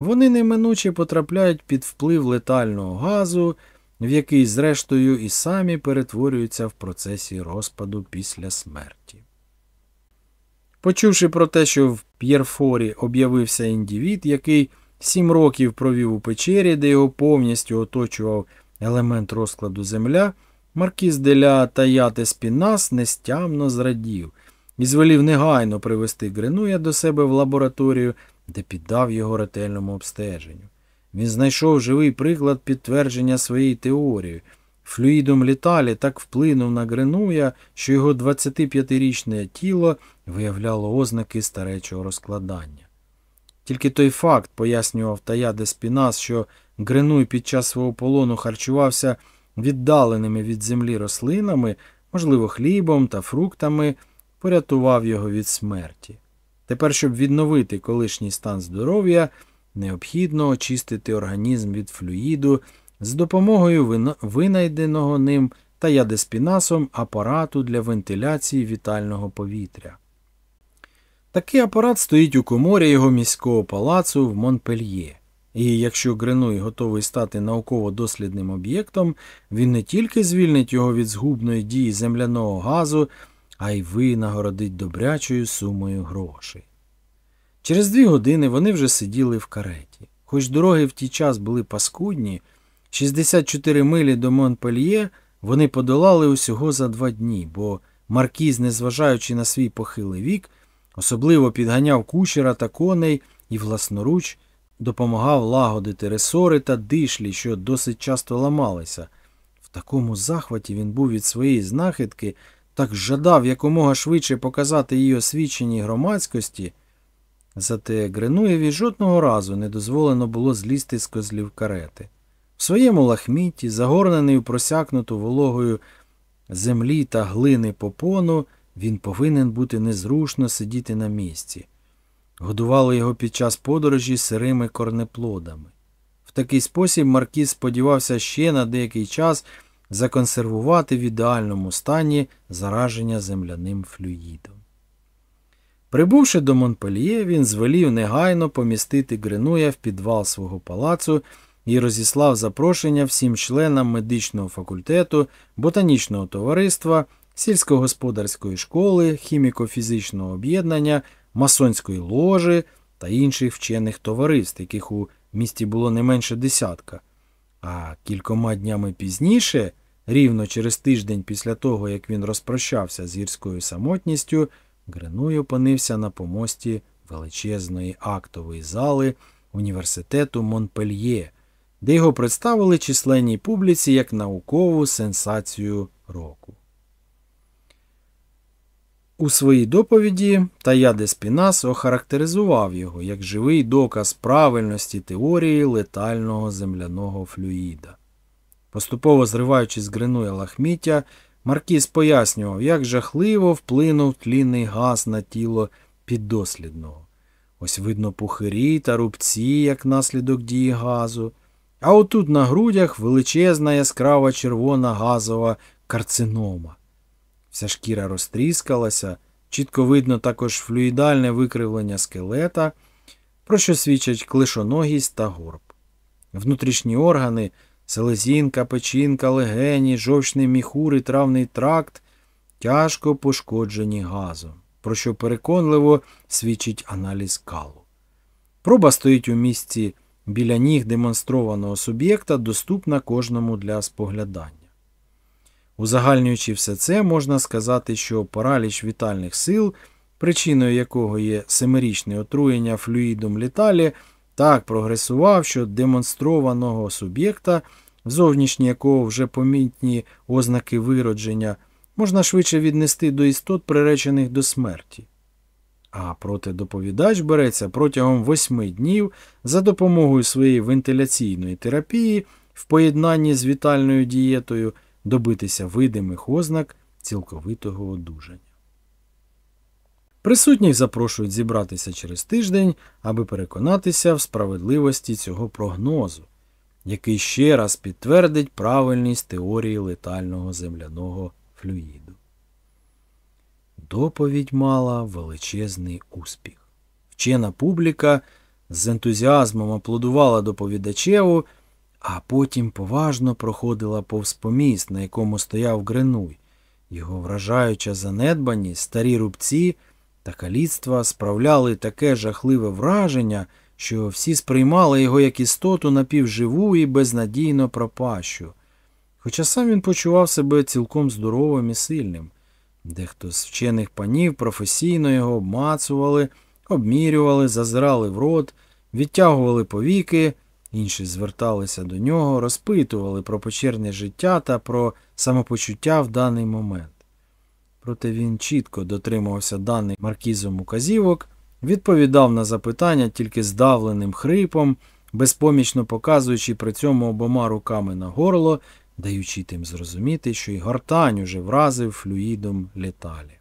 Вони неминуче потрапляють під вплив летального газу, в який, зрештою, і самі перетворюються в процесі розпаду після смерті. Почувши про те, що в П'єрфорі об'явився індивід, який сім років провів у печері, де його повністю оточував елемент розкладу земля, маркіз деля Таяте Спінас нестямно зрадів і звелів негайно привести Гринуя до себе в лабораторію, де піддав його ретельному обстеженню. Він знайшов живий приклад підтвердження своєї теорії. Флюїдом літалі так вплинув на Гринуя, що його 25-річне тіло виявляло ознаки старечого розкладання. Тільки той факт пояснював Таяде Спінас, що Гринуй під час свого полону харчувався віддаленими від землі рослинами, можливо, хлібом та фруктами, порятував його від смерті. Тепер, щоб відновити колишній стан здоров'я, необхідно очистити організм від флюїду з допомогою винайденого ним та ядеспінасом апарату для вентиляції вітального повітря. Такий апарат стоїть у коморі його міського палацу в Монпельє. І якщо Гренуй готовий стати науково-дослідним об'єктом, він не тільки звільнить його від згубної дії земляного газу, а й винагородить добрячою сумою грошей. Через дві години вони вже сиділи в кареті. Хоч дороги в ті час були паскудні, 64 милі до Монпельє вони подолали усього за два дні, бо Маркіз, незважаючи на свій похилий вік, особливо підганяв кучера та коней і власноруч допомагав лагодити ресори та дишлі, що досить часто ламалися. В такому захваті він був від своєї знахідки, так жадав якомога швидше показати її освіченій громадськості. Зате Гринуєві жодного разу не дозволено було злізти з козлів карети. В своєму лахміті, загорнений у просякнуту вологою землі та глини попону, він повинен бути незрушно сидіти на місці. Годували його під час подорожі сирими корнеплодами. В такий спосіб Маркіз сподівався ще на деякий час законсервувати в ідеальному стані зараження земляним флюїдом. Прибувши до Монпельє, він звелів негайно помістити Гринуя в підвал свого палацу і розіслав запрошення всім членам медичного факультету, ботанічного товариства, сільськогосподарської школи, хіміко-фізичного об'єднання, масонської ложі та інших вчених товариств, яких у місті було не менше десятка. А кількома днями пізніше, рівно через тиждень після того, як він розпрощався з гірською самотністю, Гринуй опинився на помості величезної актової зали університету Монпельє, де його представили численній публіці як наукову сенсацію року. У своїй доповіді Таяде Спінас охарактеризував його як живий доказ правильності теорії летального земляного флюїда. Поступово зриваючи з Гринуя лахміття, Маркіз пояснював, як жахливо вплинув тлінний газ на тіло піддослідного. Ось видно пухирі та рубці, як наслідок дії газу, а отут на грудях величезна яскрава червона газова карцинома. Вся шкіра розтріскалася, чітко видно також флюїдальне викривлення скелета, про що свідчать клишоногість та горб. Внутрішні органи селезінка, печінка, легені, жовчний міхур і травний тракт тяжко пошкоджені газом, про що переконливо свідчить аналіз калу. Проба стоїть у місці біля ніг демонстрованого суб'єкта, доступна кожному для споглядання. Узагальнюючи все це, можна сказати, що параліч вітальних сил, причиною якого є семирічне отруєння флюїдом літалі, так прогресував, що демонстрованого суб'єкта, зовнішні якого вже помітні ознаки виродження, можна швидше віднести до істот, приречених до смерті. А проте доповідач береться протягом восьми днів за допомогою своєї вентиляційної терапії в поєднанні з вітальною дієтою добитися видимих ознак цілковитого одужання. Присутніх запрошують зібратися через тиждень, аби переконатися в справедливості цього прогнозу, який ще раз підтвердить правильність теорії летального земляного флюїду. Доповідь мала величезний успіх. Вчена публіка з ентузіазмом аплодувала доповідачеву, а потім поважно проходила повз поміст, на якому стояв Гринуй. Його вражаюча занедбаність, старі рубці та каліцтва справляли таке жахливе враження, що всі сприймали його як істоту напівживу і безнадійно пропащу. Хоча сам він почував себе цілком здоровим і сильним. Дехто з вчених панів професійно його обмацували, обмірювали, зазирали в рот, відтягували повіки, інші зверталися до нього, розпитували про печерне життя та про самопочуття в даний момент. Проте він чітко дотримувався даних маркізом указівок, відповідав на запитання тільки здавленим хрипом, безпомічно показуючи при цьому обома руками на горло, даючи тим зрозуміти, що й гортань уже вразив флюїдом літалі.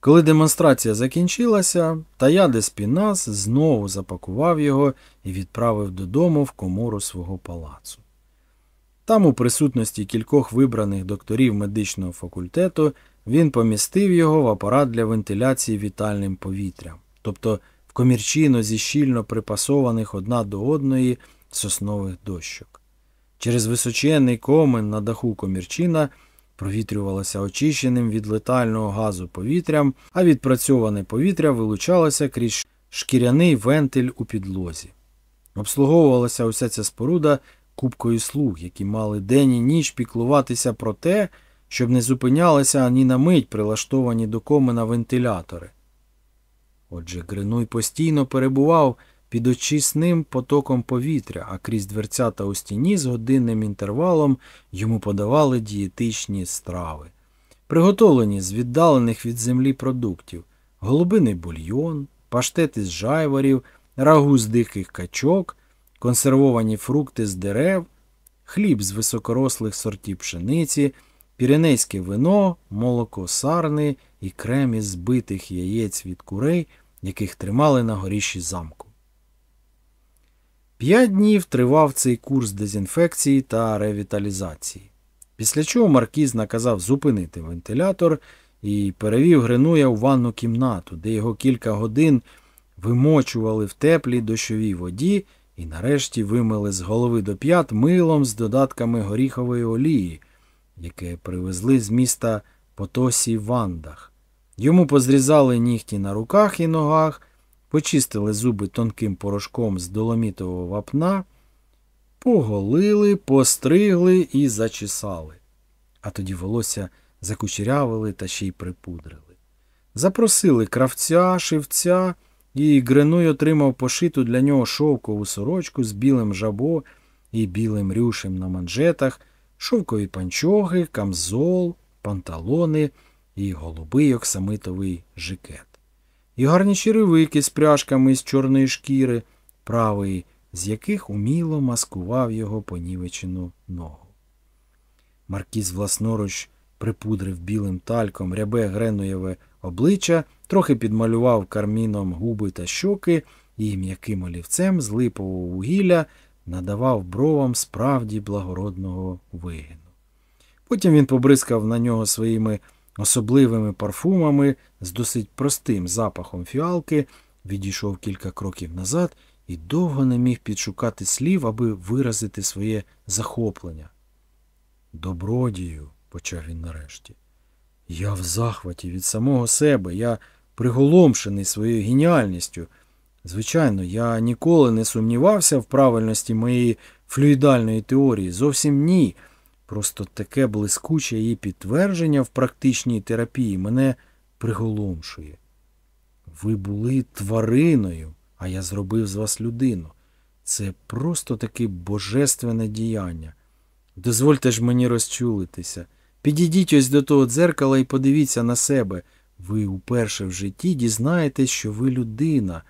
Коли демонстрація закінчилася, Таяде Спінас знову запакував його і відправив додому в комору свого палацу. Там, у присутності кількох вибраних докторів медичного факультету, він помістив його в апарат для вентиляції вітальним повітрям, тобто в комірчино зі щільно припасованих одна до одної соснових дощок. Через височенний комен на даху комірчина провітрювалося очищеним від летального газу повітрям, а відпрацьоване повітря вилучалося крізь шкіряний вентиль у підлозі. Обслуговувалася уся ця споруда купкою слуг, які мали день і ніч піклуватися про те, щоб не зупинялися ані на мить прилаштовані до комина вентилятори. Отже, Гринуй постійно перебував під очисним потоком повітря, а крізь дверцята у стіні з годинним інтервалом йому подавали дієтичні страви, приготовлені з віддалених від землі продуктів, голубиний бульйон, паштети з жайворів, рагу з диких качок, консервовані фрукти з дерев, хліб з високорослих сортів пшениці, піренейське вино, молоко сарни і крем із збитих яєць від курей, яких тримали на горіші замку. П'ять днів тривав цей курс дезінфекції та ревіталізації, після чого Маркіз наказав зупинити вентилятор і перевів Гринуя у ванну кімнату, де його кілька годин вимочували в теплій дощовій воді і нарешті вимили з голови до п'ят милом з додатками горіхової олії, яке привезли з міста Потосі Вандах. Йому позрізали нігті на руках і ногах почистили зуби тонким порошком з доломітового вапна, поголили, постригли і зачесали, а тоді волосся закучерявили та ще й припудрили. Запросили кравця, шивця, і Гренуй отримав пошиту для нього шовкову сорочку з білим жабо і білим рюшем на манжетах, шовкові панчоги, камзол, панталони і голубий оксамитовий жикет і гарні черевики з пряжками з чорної шкіри, правий, з яких уміло маскував його понівечену ногу. Маркіз власноруч припудрив білим тальком рябе Гренуєве обличчя, трохи підмалював карміном губи та щоки і м'яким олівцем з липового вугілля надавав бровам справді благородного вигину. Потім він побризкав на нього своїми особливими парфумами з досить простим запахом фіалки, відійшов кілька кроків назад і довго не міг підшукати слів, аби виразити своє захоплення. Добродію, почав він нарешті. Я в захваті від самого себе, я приголомшений своєю геніальністю. Звичайно, я ніколи не сумнівався в правильності моєї флюїдальної теорії. Зовсім ні. Просто таке блискуче її підтвердження в практичній терапії мене приголомшує. Ви були твариною, а я зробив з вас людину. Це просто таке божественне діяння. Дозвольте ж мені розчулитися. Підійдіть ось до того дзеркала і подивіться на себе. Ви уперше в житті дізнаєтесь, що ви людина.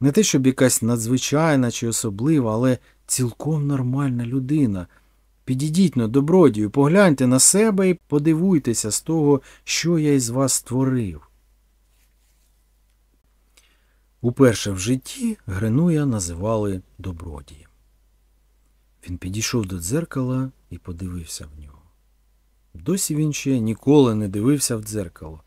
Не те, щоб якась надзвичайна чи особлива, але цілком нормальна людина. Підійдіть на добродію, погляньте на себе і подивуйтеся з того, що я із вас створив. Уперше в житті Гренуя називали добродієм. Він підійшов до дзеркала і подивився в нього. Досі він ще ніколи не дивився в дзеркало.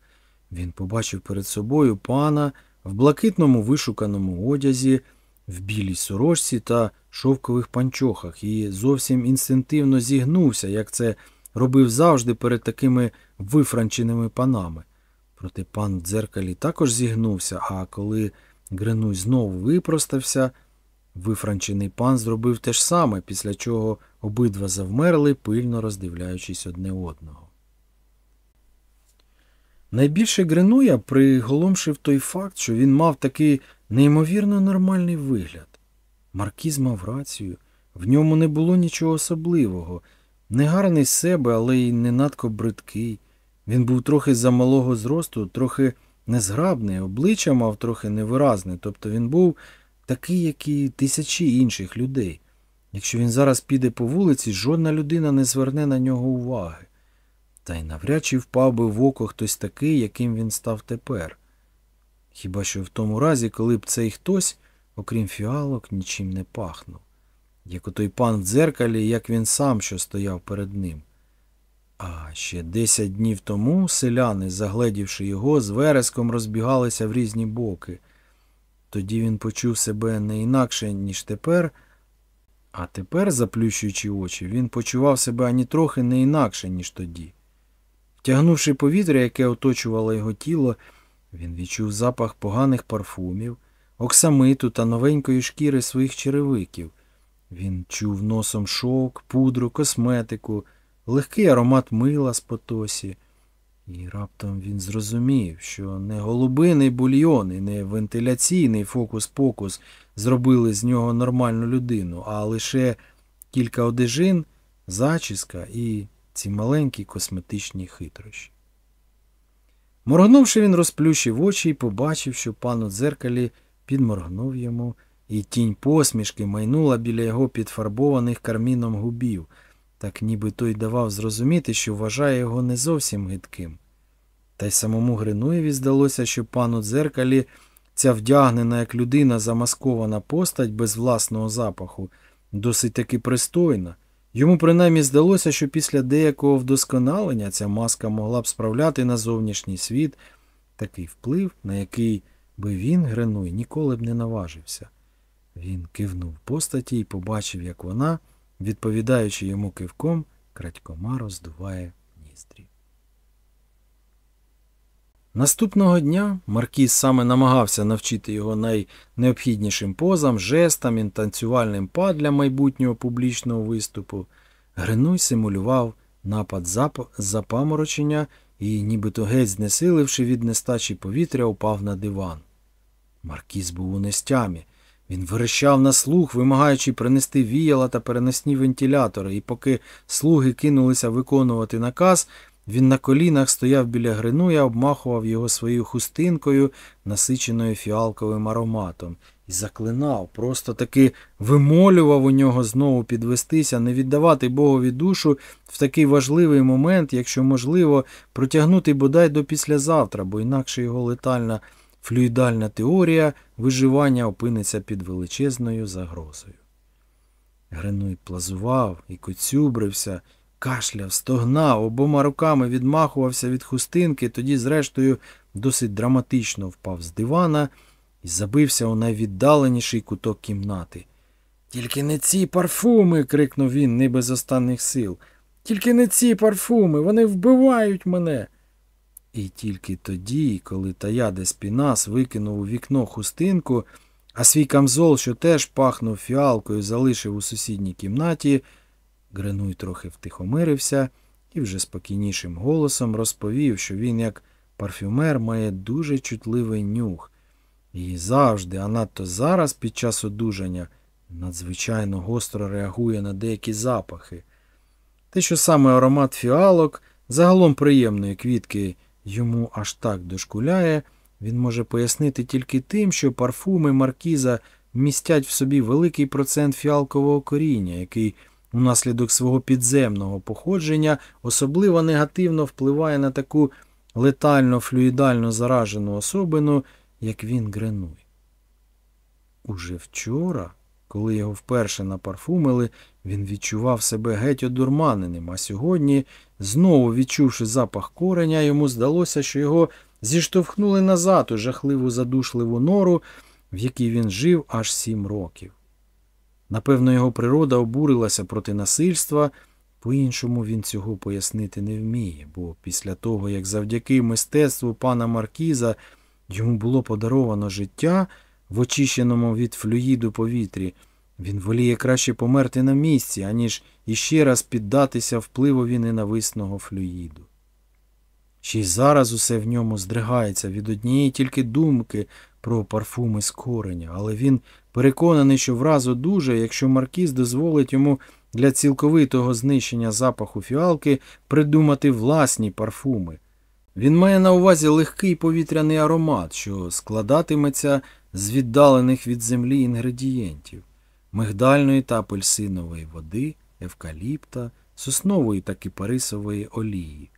Він побачив перед собою пана в блакитному вишуканому одязі, в білій сорочці та шовкових панчохах і зовсім інстинктивно зігнувся, як це робив завжди перед такими вифранченими панами. Проте пан в дзеркалі також зігнувся, а коли Гринуй знову випростався, вифранчений пан зробив те ж саме, після чого обидва завмерли, пильно роздивляючись одне одного. Найбільше Гринуя приголомшив той факт, що він мав такий неймовірно нормальний вигляд. Маркіз мав рацію, в ньому не було нічого особливого, не гарний з себе, але й не надко бридкий. Він був трохи замалого зросту, трохи незграбний, обличчя мав трохи невиразне, тобто він був такий, як і тисячі інших людей. Якщо він зараз піде по вулиці, жодна людина не зверне на нього уваги. Та й навряд чи впав би в око хтось такий, яким він став тепер. Хіба що в тому разі, коли б цей хтось, окрім фіалок, нічим не пахнув, як отой пан в дзеркалі, як він сам, що стояв перед ним. А ще десять днів тому селяни, загледівши його, з вереском розбігалися в різні боки. Тоді він почув себе не інакше, ніж тепер, а тепер, заплющуючи очі, він почував себе ані трохи не інакше, ніж тоді. Втягнувши повітря, яке оточувало його тіло, він відчув запах поганих парфумів, оксамиту та новенької шкіри своїх черевиків. Він чув носом шовк, пудру, косметику, легкий аромат мила з потосі. І раптом він зрозумів, що не голубиний бульйон і не вентиляційний фокус-покус зробили з нього нормальну людину, а лише кілька одежин, зачіска і ці маленькі косметичні хитрощі. Моргнувши, він розплющив очі і побачив, що пан у дзеркалі підморгнув йому, і тінь посмішки майнула біля його підфарбованих карміном губів, так ніби той давав зрозуміти, що вважає його не зовсім гидким. Та й самому Гринуєві здалося, що пан у дзеркалі ця вдягнена як людина замаскована постать без власного запаху, досить таки пристойна. Йому принаймні здалося, що після деякого вдосконалення ця маска могла б справляти на зовнішній світ такий вплив, на який би він, Гринуй, ніколи б не наважився. Він кивнув постаті і побачив, як вона, відповідаючи йому кивком, крадькома роздуває ніздрі. Наступного дня Маркіз саме намагався навчити його найнеобхіднішим позам, жестам і танцювальним па для майбутнього публічного виступу. Гринуй симулював напад зап... запаморочення і, нібито геть знесиливши від нестачі повітря, упав на диван. Маркіз був у нестямі. Він верещав на слух, вимагаючи принести віяла та переносні вентилятори, і поки слуги кинулися виконувати наказ, він на колінах стояв біля Гринуя, обмахував його своєю хустинкою, насиченою фіалковим ароматом, і заклинав, просто таки вимолював у нього знову підвестися, не віддавати Богові душу в такий важливий момент, якщо можливо, протягнути бодай до післязавтра, бо інакше його летальна флюїдальна теорія виживання опиниться під величезною загрозою. Гринуй плазував і коцюбрився, кашляв, стогнав, обома руками відмахувався від хустинки, тоді, зрештою, досить драматично впав з дивана і забився у найвіддаленіший куток кімнати. Тільки не ці парфуми. крикнув він, не без останніх сил. Тільки не ці парфуми, вони вбивають мене. І тільки тоді, коли Таяде Спінас викинув у вікно хустинку, а свій камзол, що теж пахнув фіалкою, залишив у сусідній кімнаті, Гринуй трохи втихомирився і вже спокійнішим голосом розповів, що він, як парфюмер, має дуже чутливий нюх, і завжди, а надто зараз, під час одужання, надзвичайно гостро реагує на деякі запахи. Те, що саме аромат фіалок, загалом приємної квітки, йому аж так дошкуляє, він може пояснити тільки тим, що парфуми маркіза містять в собі великий процент фіалкового коріння, який унаслідок свого підземного походження особливо негативно впливає на таку летально флюїдально заражену особину, як він Гренуй. Уже вчора, коли його вперше напарфумили, він відчував себе геть одурманеним, а сьогодні, знову відчувши запах кореня, йому здалося, що його зіштовхнули назад у жахливу задушливу нору, в якій він жив аж сім років. Напевно, його природа обурилася проти насильства, по-іншому він цього пояснити не вміє, бо після того, як завдяки мистецтву пана Маркіза йому було подаровано життя в очищеному від флюїду повітрі, він воліє краще померти на місці, аніж іще раз піддатися впливові ненависного флюїду. Ще й зараз усе в ньому здригається від однієї тільки думки про парфуми з кореня, але він переконаний, що враз одужає, якщо Маркіз дозволить йому для цілковитого знищення запаху фіалки придумати власні парфуми. Він має на увазі легкий повітряний аромат, що складатиметься з віддалених від землі інгредієнтів мигдальної та апельсинової води, евкаліпта, соснової та кипарисової олії.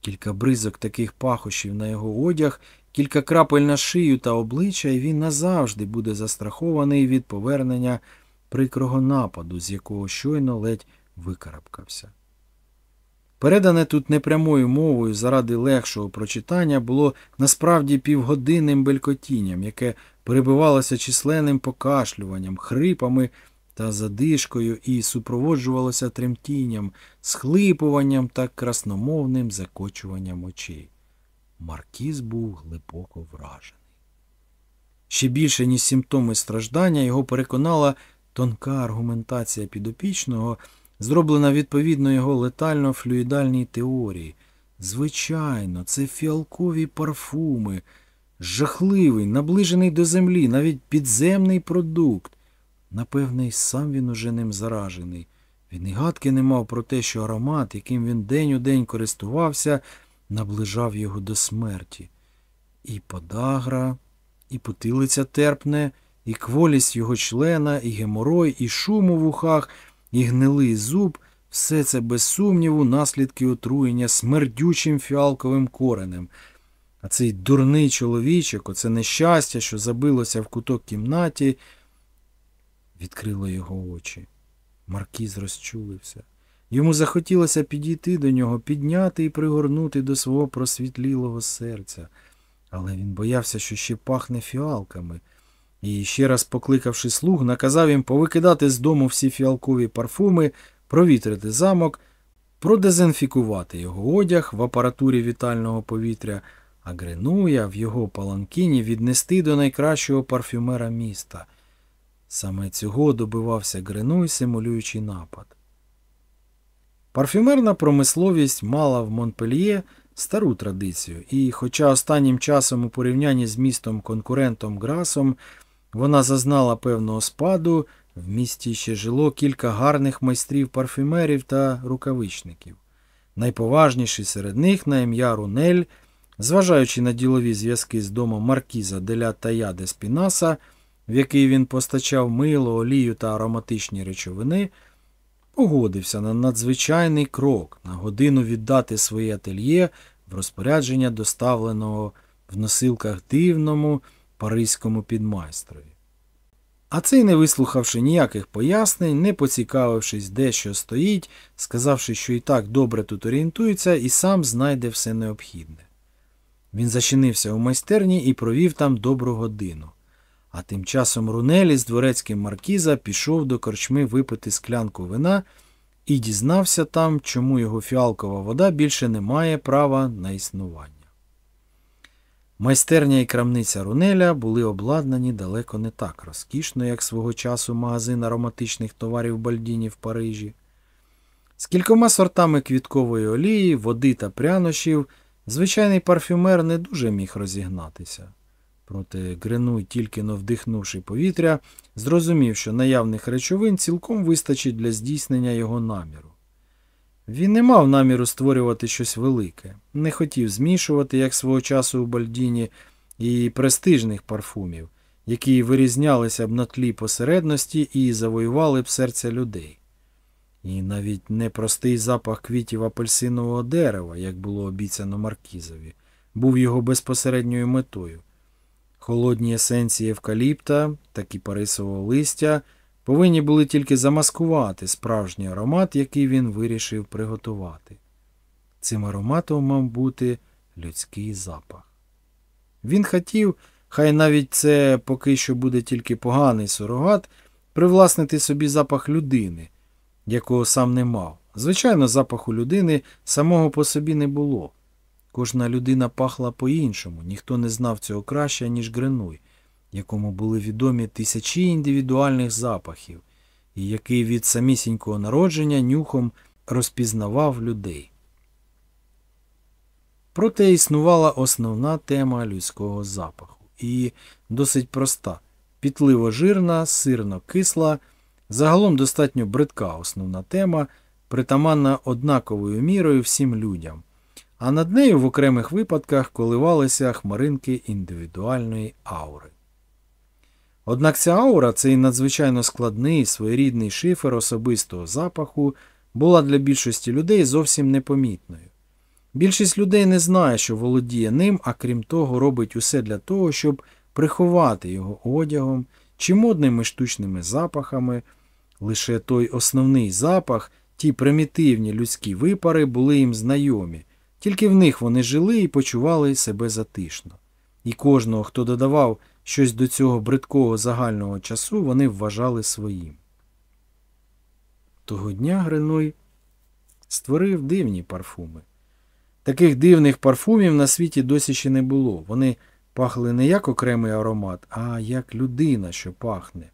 Кілька бризок таких пахощів на його одяг, кілька крапель на шию та обличчя, і він назавжди буде застрахований від повернення прикрого нападу, з якого щойно ледь викарабкався. Передане тут непрямою мовою заради легшого прочитання було насправді півгодинним белькотінням, яке перебивалося численним покашлюванням, хрипами та задишкою і супроводжувалося тремтінням, схлипуванням та красномовним закочуванням очей. Маркіз був глибоко вражений. Ще більше, ніж симптоми страждання, його переконала тонка аргументація підопічного, зроблена відповідно його летально-флюїдальній теорії. Звичайно, це фіалкові парфуми, жахливий, наближений до землі, навіть підземний продукт. Напевне, сам він уже ним заражений. Він і гадки не мав про те, що аромат, яким він день у день користувався, наближав його до смерті. І подагра, і потилиця терпне, і кволість його члена, і геморой, і шум у вухах, і гнилий зуб все це без сумніву наслідки отруєння смердючим фіалковим коренем. А цей дурний чоловічок, оце нещастя, що забилося в куток кімнаті, відкрило його очі. Маркіз розчулився. Йому захотілося підійти до нього, підняти і пригорнути до свого просвітлілого серця, але він боявся, що ще пахне фіалками, і, ще раз покликавши слуг, наказав їм повикидати з дому всі фіалкові парфуми, провітрити замок, продезінфікувати його одяг в апаратурі вітального повітря, а Гренуя в його паланкіні віднести до найкращого парфюмера міста. Саме цього добивався Гренуй, симулюючи напад. Парфюмерна промисловість мала в Монпельє стару традицію, і, хоча останнім часом у порівнянні з містом конкурентом Грасом вона зазнала певного спаду, в місті ще жило кілька гарних майстрів парфюмерів та рукавичників. Найповажніший серед них на ім'я Рунель, зважаючи на ділові зв'язки з домом Маркіза деля Тая де Спінаса, в який він постачав мило, олію та ароматичні речовини, погодився на надзвичайний крок на годину віддати своє ательє в розпорядження доставленого в носилках дивному паризькому підмайстрові. А цей, не вислухавши ніяких пояснень, не поцікавившись, де що стоїть, сказавши, що і так добре тут орієнтується, і сам знайде все необхідне. Він зачинився у майстерні і провів там добру годину. А тим часом Рунелі з дворецьким маркіза пішов до корчми випити склянку вина і дізнався там, чому його фіалкова вода більше не має права на існування. Майстерня і крамниця Рунеля були обладнані далеко не так розкішно, як свого часу магазин ароматичних товарів Бальдіні в Парижі. З кількома сортами квіткової олії, води та прянощів звичайний парфюмер не дуже міг розігнатися. Проте Гренуй, тільки вдихнувши повітря, зрозумів, що наявних речовин цілком вистачить для здійснення його наміру. Він не мав наміру створювати щось велике, не хотів змішувати, як свого часу у Бальдіні, і престижних парфумів, які вирізнялися б на тлі посередності і завоювали б серця людей. І навіть непростий запах квітів апельсинового дерева, як було обіцяно Маркізові, був його безпосередньою метою. Холодні есенції евкаліпта та кіпарисового листя повинні були тільки замаскувати справжній аромат, який він вирішив приготувати. Цим ароматом мав бути людський запах. Він хотів, хай навіть це поки що буде тільки поганий сурогат, привласнити собі запах людини, якого сам не мав. Звичайно, запаху людини самого по собі не було. Кожна людина пахла по-іншому, ніхто не знав цього краще, ніж Гренуй, якому були відомі тисячі індивідуальних запахів, і який від самісінького народження нюхом розпізнавав людей. Проте існувала основна тема людського запаху. І досить проста, пітливо жирна, сирно кисла, загалом достатньо бридка основна тема, притаманна однаковою мірою всім людям, а над нею в окремих випадках коливалися хмаринки індивідуальної аури. Однак ця аура, цей надзвичайно складний своєрідний шифер особистого запаху, була для більшості людей зовсім непомітною. Більшість людей не знає, що володіє ним, а крім того, робить усе для того, щоб приховати його одягом чи модними штучними запахами. Лише той основний запах, ті примітивні людські випари були їм знайомі, тільки в них вони жили і почували себе затишно. І кожного, хто додавав щось до цього бридкого загального часу, вони вважали своїм. Того дня Гриной створив дивні парфуми. Таких дивних парфумів на світі досі ще не було. Вони пахли не як окремий аромат, а як людина, що пахне.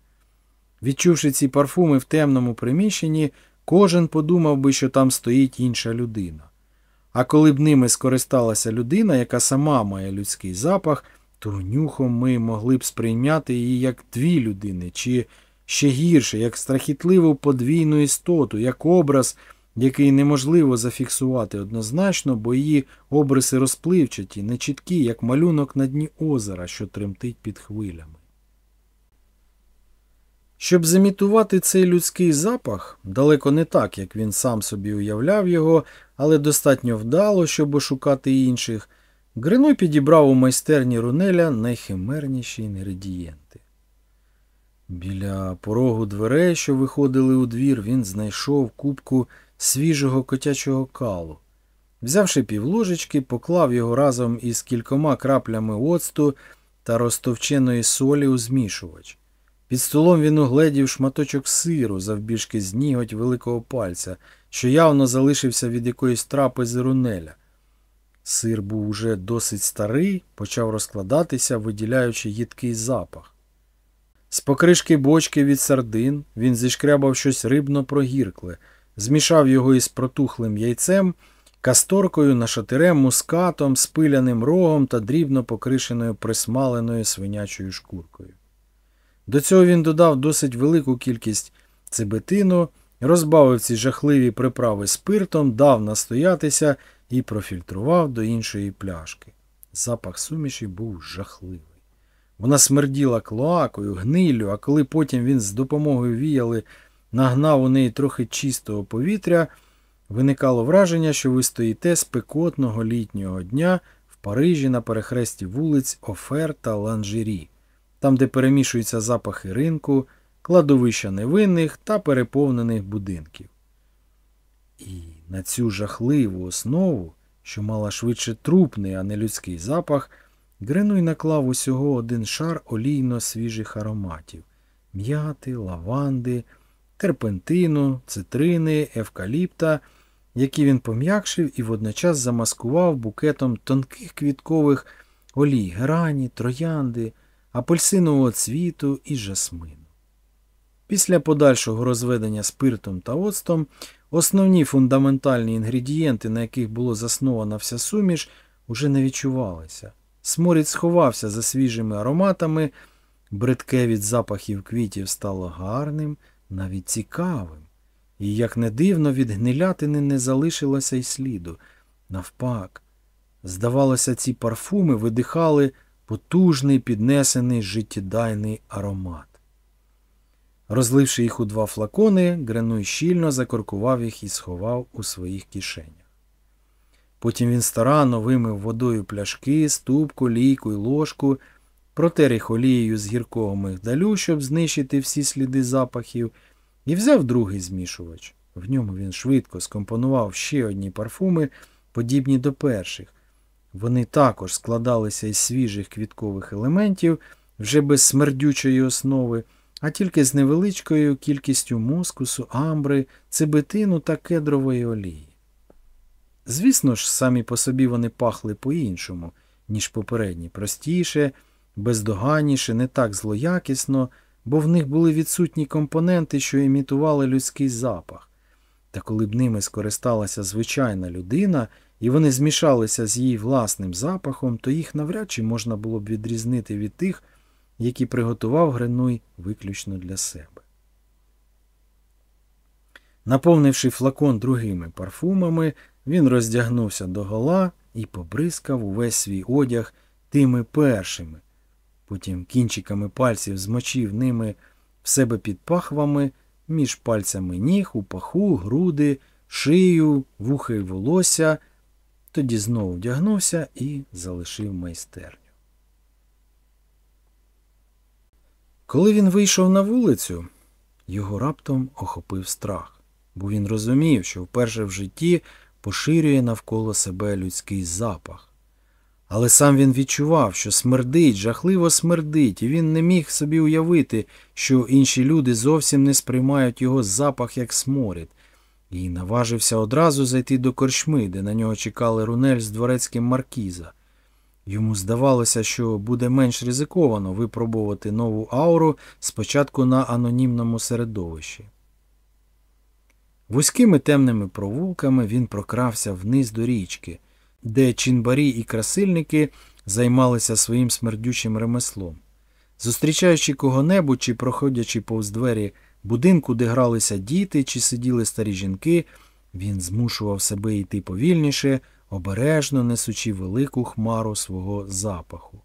Відчувши ці парфуми в темному приміщенні, кожен подумав би, що там стоїть інша людина. А коли б ними скористалася людина, яка сама має людський запах, то нюхом ми могли б сприйняти її як дві людини, чи ще гірше, як страхітливу подвійну істоту, як образ який неможливо зафіксувати однозначно, бо її обриси розпливчаті, нечіткі, як малюнок на дні озера, що тремтить під хвилями. Щоб зімітувати цей людський запах, далеко не так, як він сам собі уявляв його, але достатньо вдало, щоб ошукати інших, Гриной підібрав у майстерні Рунеля найхимерніші інгредієнти. Біля порогу дверей, що виходили у двір, він знайшов кубку свіжого котячого калу. Взявши півложечки, поклав його разом із кількома краплями оцту та розтовченої солі у змішувач. Під столом він угледів шматочок сиру, завбільшки з ніготь великого пальця, що явно залишився від якоїсь трапези рунеля. Сир був уже досить старий, почав розкладатися, виділяючи їдкий запах. З покришки бочки від сардин він зішкрябав щось рибно прогіркле, змішав його із протухлим яйцем, касторкою, нашатирем, мускатом, спиляним рогом та дрібно покришеною присмаленою свинячою шкуркою. До цього він додав досить велику кількість цибетину, розбавив ці жахливі приправи спиртом, дав настоятися і профільтрував до іншої пляшки. Запах суміші був жахливий. Вона смерділа клоакою, гниллю, а коли потім він з допомогою віяли нагнав у неї трохи чистого повітря, виникало враження, що ви стоїте спекотного літнього дня в Парижі на перехресті вулиць Офер та Ланжері, там, де перемішуються запахи ринку, кладовища невинних та переповнених будинків. І на цю жахливу основу, що мала швидше трупний, а не людський запах, Гринуй наклав усього один шар олійно свіжих ароматів м'яти, лаванди, терпентину, цитрини, евкаліпта, які він пом'якшив і водночас замаскував букетом тонких квіткових олій грані, троянди, апельсинового цвіту і жасмину. Після подальшого розведення спиртом та оцтом основні фундаментальні інгредієнти, на яких було заснована вся суміш, уже не відчувалися. Сморід сховався за свіжими ароматами, бридке від запахів квітів стало гарним, навіть цікавим, і, як не дивно, від гнилятини не залишилося й сліду. Навпак, здавалося, ці парфуми видихали потужний піднесений життєдайний аромат. Розливши їх у два флакони, Гренуй щільно закоркував їх і сховав у своїх кишенях. Потім він старанно вимив водою пляшки, ступку, лійку й ложку, протер їх олією з гіркого мигдалю, щоб знищити всі сліди запахів, і взяв другий змішувач. В ньому він швидко скомпонував ще одні парфуми, подібні до перших, Вони також складалися із свіжих квіткових елементів, вже без смердючої основи, а тільки з невеличкою кількістю мускусу, амбри, цибетину та кедрової олії. Звісно ж, самі по собі вони пахли по-іншому, ніж попередні, простіше, бездоганніше, не так злоякісно, бо в них були відсутні компоненти, що імітували людський запах. Та коли б ними скористалася звичайна людина, і вони змішалися з її власним запахом, то їх навряд чи можна було б відрізнити від тих, які приготував Гренуй виключно для себе. Наповнивши флакон другими парфумами, він роздягнувся догола і побризкав увесь свій одяг тими першими. Потім кінчиками пальців змочив ними в себе під пахвами, між пальцями ніг, у паху, груди, шию, вуха й волосся, тоді знову вдягнувся і залишив майстерню. Коли він вийшов на вулицю, його раптом охопив страх, бо він розумів, що вперше в житті поширює навколо себе людський запах. Але сам він відчував, що смердить, жахливо смердить, і він не міг собі уявити, що інші люди зовсім не сприймають його запах як сморід, і наважився одразу зайти до корчми, де на нього чекали рунель з дворецьким маркіза. Йому здавалося, що буде менш ризиковано випробувати нову ауру спочатку на анонімному середовищі. Вузькими темними провулками він прокрався вниз до річки, де чинбарі і красильники займалися своїм смердючим ремеслом. Зустрічаючи кого-небудь чи проходячи повз двері будинку, де гралися діти чи сиділи старі жінки, він змушував себе йти повільніше, обережно несучи велику хмару свого запаху.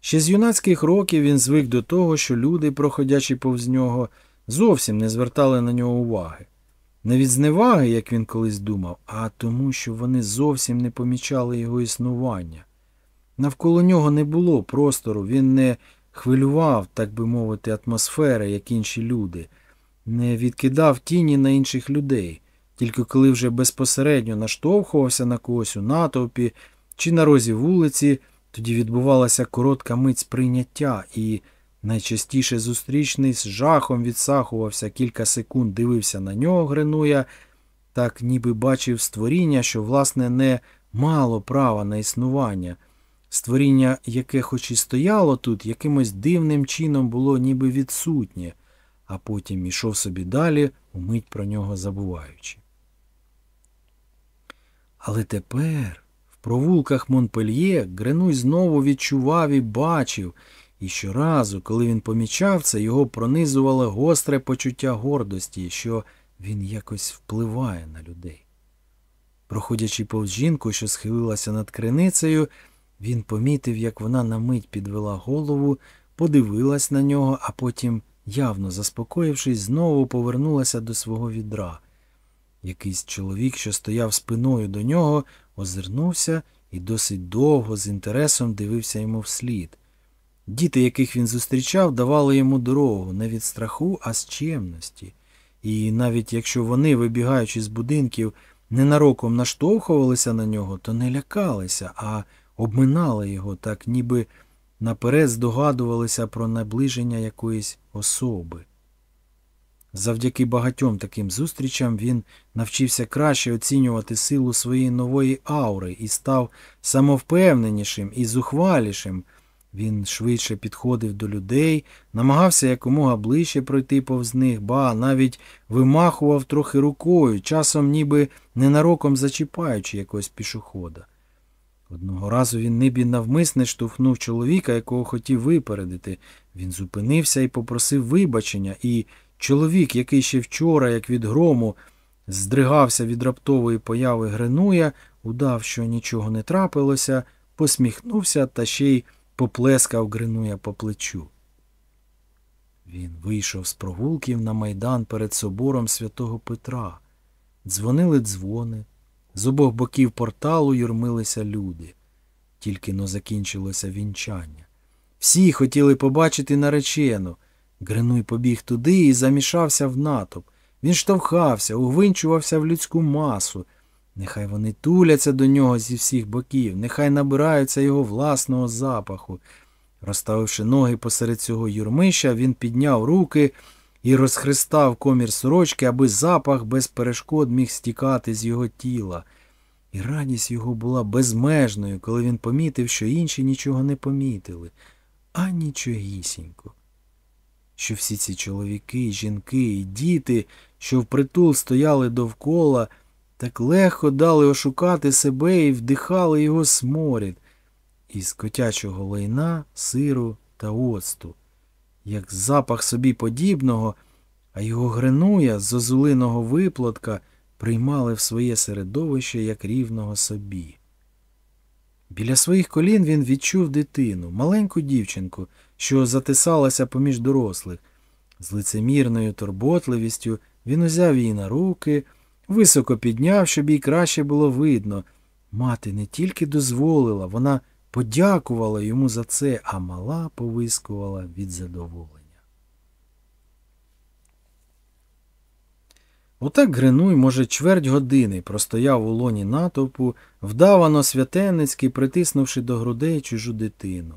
Ще з юнацьких років він звик до того, що люди, проходячи повз нього, зовсім не звертали на нього уваги. Не від зневаги, як він колись думав, а тому, що вони зовсім не помічали його існування. Навколо нього не було простору, він не хвилював, так би мовити, атмосфери, як інші люди, не відкидав тіні на інших людей, тільки коли вже безпосередньо наштовхувався на когось у натовпі чи на розі вулиці, тоді відбувалася коротка мить сприйняття і. Найчастіше зустрічний з жахом відсахувався, кілька секунд дивився на нього, Гринуя, так ніби бачив створіння, що, власне, не мало права на існування. Створіння, яке хоч і стояло тут, якимось дивним чином було ніби відсутнє, а потім ішов собі далі, умить про нього забуваючи. Але тепер, в провулках Монпельє, Гренуй знову відчував і бачив. І щоразу, коли він помічав це, його пронизувало гостре почуття гордості, що він якось впливає на людей. Проходячи повз жінку, що схилилася над криницею, він помітив, як вона на мить підвела голову, подивилась на нього, а потім, явно заспокоївшись, знову повернулася до свого відра. Якийсь чоловік, що стояв спиною до нього, озирнувся і досить довго з інтересом дивився йому вслід. Діти, яких він зустрічав, давали йому дорогу не від страху, а з чемності. І навіть якщо вони, вибігаючи з будинків, ненароком наштовхувалися на нього, то не лякалися, а обминали його, так ніби наперед здогадувалися про наближення якоїсь особи. Завдяки багатьом таким зустрічам він навчився краще оцінювати силу своєї нової аури і став самовпевненішим і зухвалішим. Він швидше підходив до людей, намагався якомога ближче пройти повз них, ба навіть вимахував трохи рукою, часом ніби ненароком зачіпаючи якогось пішохода. Одного разу він нибі навмисне штовхнув чоловіка, якого хотів випередити. Він зупинився і попросив вибачення, і чоловік, який ще вчора, як від грому, здригався від раптової появи Гренуя, удав, що нічого не трапилося, посміхнувся та ще й поплескав Гринуя по плечу. Він вийшов з прогулків на майдан перед собором святого Петра. Дзвонили дзвони. З обох боків порталу юрмилися люди. Тільки но закінчилося вінчання. Всі хотіли побачити наречену. Гринуй побіг туди і замішався в натовп. Він штовхався, угвинчувався в людську масу. Нехай вони туляться до нього зі всіх боків, нехай набираються його власного запаху. Розставивши ноги посеред цього юрмища, він підняв руки і розхристав комір сорочки, аби запах без перешкод міг стікати з його тіла. І радість його була безмежною, коли він помітив, що інші нічого не помітили, а нічогісінько. Що всі ці чоловіки, жінки і діти, що впритул стояли довкола, так легко дали ошукати себе і вдихали його сморід із котячого лайна, сиру та оцту, як запах собі подібного, а його гринуя з зозулиного виплатка приймали в своє середовище як рівного собі. Біля своїх колін він відчув дитину, маленьку дівчинку, що затисалася поміж дорослих. З лицемірною турботливістю він узяв її на руки, високо підняв, щоб їй краще було видно. Мати не тільки дозволила, вона подякувала йому за це, а мала повискувала від задоволення. Отак Гринуй, може, чверть години простояв у лоні натовпу, вдавано святенницьки притиснувши до грудей чужу дитину.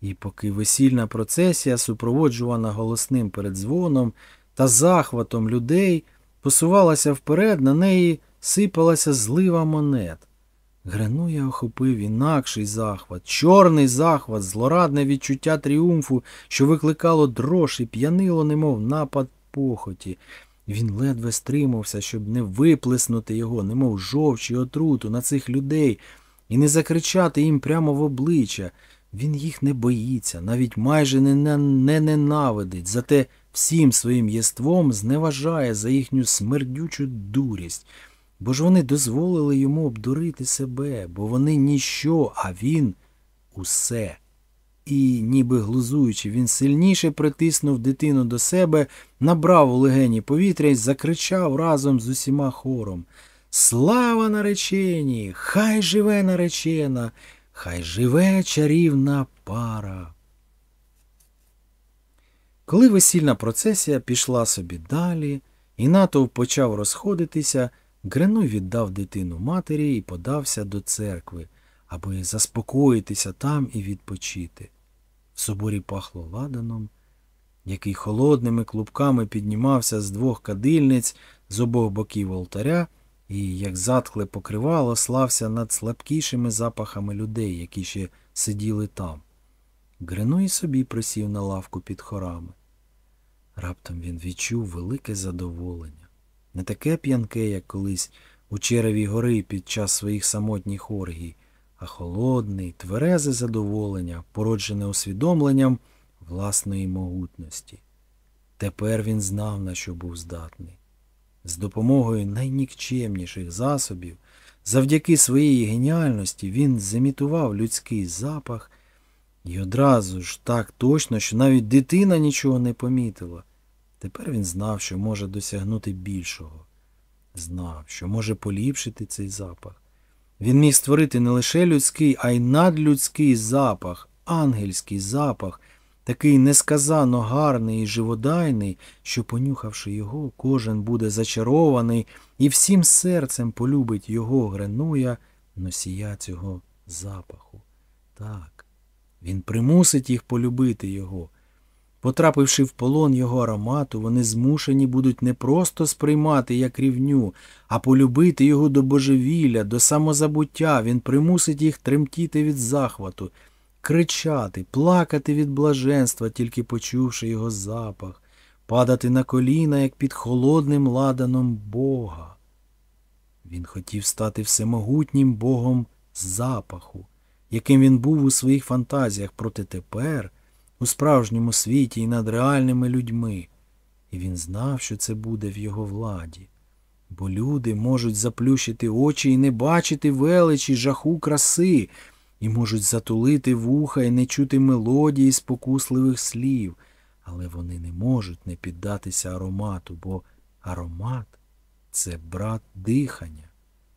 І поки весільна процесія, супроводжувана голосним передзвоном та захватом людей, посувалася вперед, на неї сипалася злива монет. Гренуя охопив інакший захват, чорний захват, злорадне відчуття тріумфу, що викликало дрож і п'янило, немов напад похоті. Він ледве стримався, щоб не виплеснути його, немов жовч і отруту на цих людей, і не закричати їм прямо в обличчя. Він їх не боїться, навіть майже не, не ненавидить, зате всім своїм єством зневажає за їхню смердючу дурість, бо ж вони дозволили йому обдурити себе, бо вони ніщо, а він усе. І, ніби глузуючи, він сильніше притиснув дитину до себе, набрав у легені повітря і закричав разом з усіма хором Слава нареченій! Хай живе наречена! Хай живе чарівна пара. Коли весільна процесія пішла собі далі, і натовп почав розходитися, Гренуй віддав дитину матері і подався до церкви, аби заспокоїтися там і відпочити. В соборі пахло ладаном, який холодними клубками піднімався з двох кадильниць з обох боків алтаря і, як затхле покривало, слався над слабкішими запахами людей, які ще сиділи там. Грино і собі присів на лавку під хорами. Раптом він відчув велике задоволення. Не таке п'янке, як колись у череві гори під час своїх самотніх оргій, а холодне, тверезе задоволення, породжене усвідомленням власної могутності. Тепер він знав, на що був здатний. З допомогою найнікчемніших засобів, завдяки своїй геніальності, він зимітував людський запах і одразу ж так точно, що навіть дитина нічого не помітила. Тепер він знав, що може досягнути більшого, знав, що може поліпшити цей запах. Він міг створити не лише людський, а й надлюдський запах, ангельський запах, такий несказано гарний і живодайний, що, понюхавши його, кожен буде зачарований і всім серцем полюбить його гренуя, носія цього запаху. Так, він примусить їх полюбити його. Потрапивши в полон його аромату, вони змушені будуть не просто сприймати як рівню, а полюбити його до божевілля, до самозабуття. Він примусить їх тремтіти від захвату, кричати, плакати від блаженства, тільки почувши його запах, падати на коліна, як під холодним ладаном Бога. Він хотів стати всемогутнім Богом запаху, яким він був у своїх фантазіях, проте тепер у справжньому світі і над реальними людьми, і він знав, що це буде в його владі. Бо люди можуть заплющити очі і не бачити величі, жаху краси, і можуть затулити вуха і не чути мелодії спокусливих слів, але вони не можуть не піддатися аромату, бо аромат це брат дихання.